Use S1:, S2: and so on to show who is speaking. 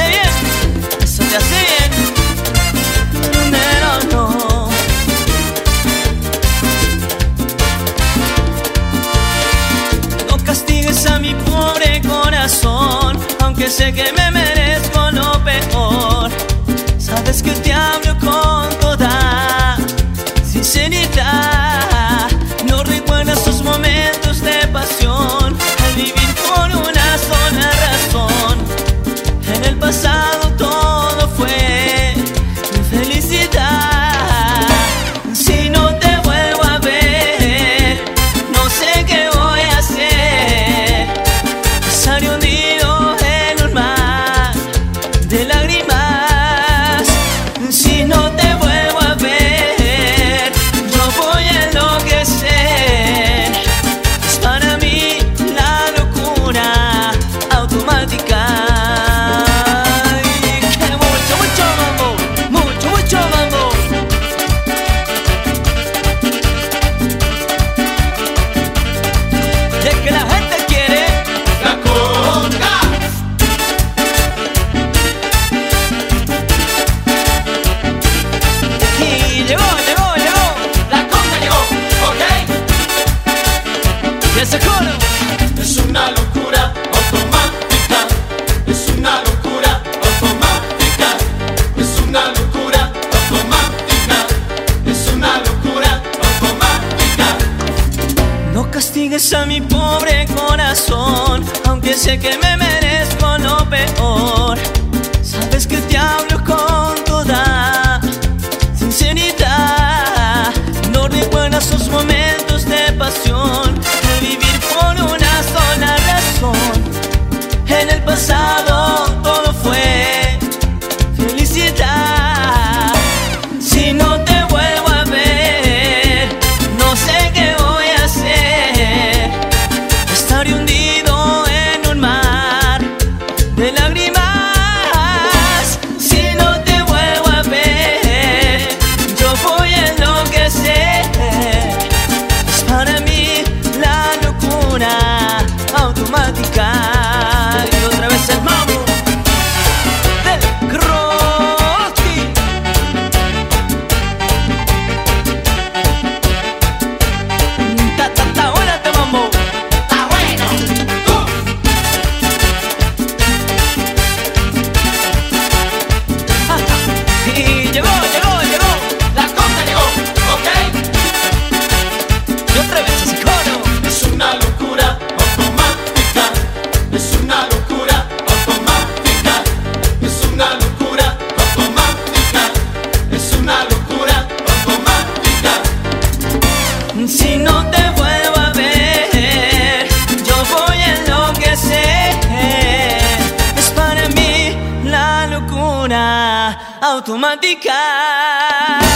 S1: hace bien, eso te hace bien, pero no. No castigues a mi pobre corazón, aunque sé que me merezco lo peor. Sabes que te hablo Sigues a mi pobre corazón, aunque sé que me merezco lo peor. Sabes que te hablo con toda sinceridad. automática.